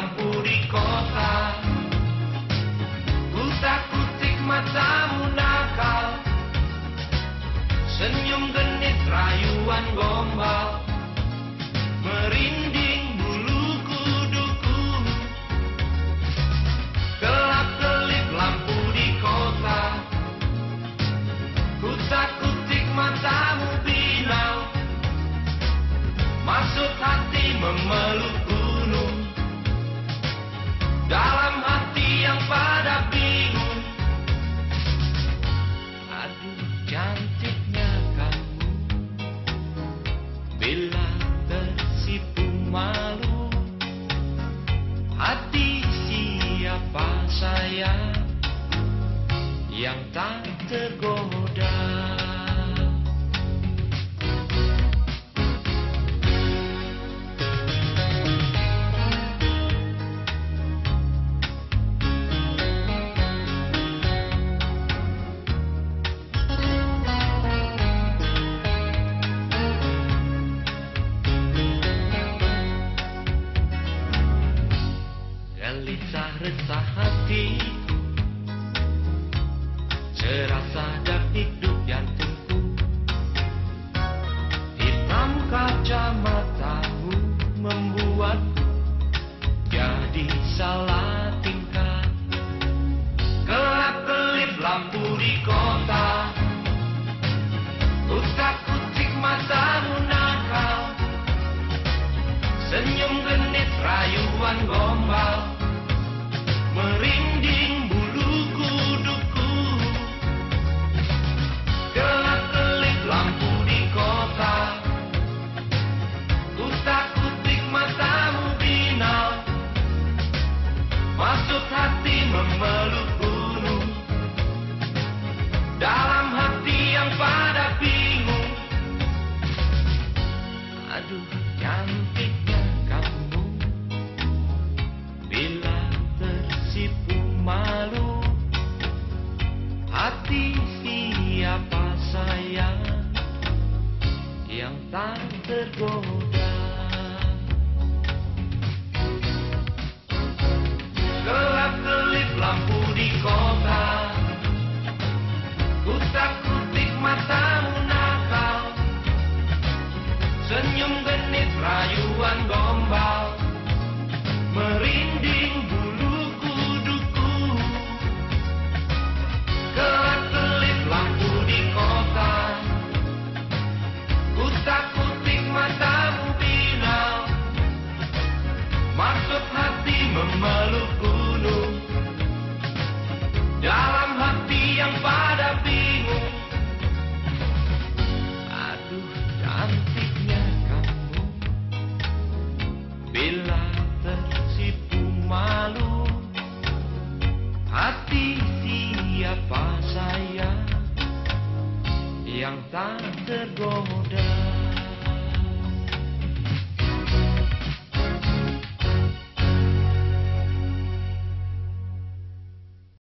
lampu di kota. Kutak-kutik matamu nakal. Senyum genit rayuan gombal Yang tak tergoda. Gelisah resah hatiku Serasa dak hidup jantungku Hitam kacamatamu membuatku Jadi salah tingkah Kelap-kelip lampu di kota Utak-utik matamu nakal. Senyum genit rayuan gombal Yang tak tergoda masuk hati memelukku.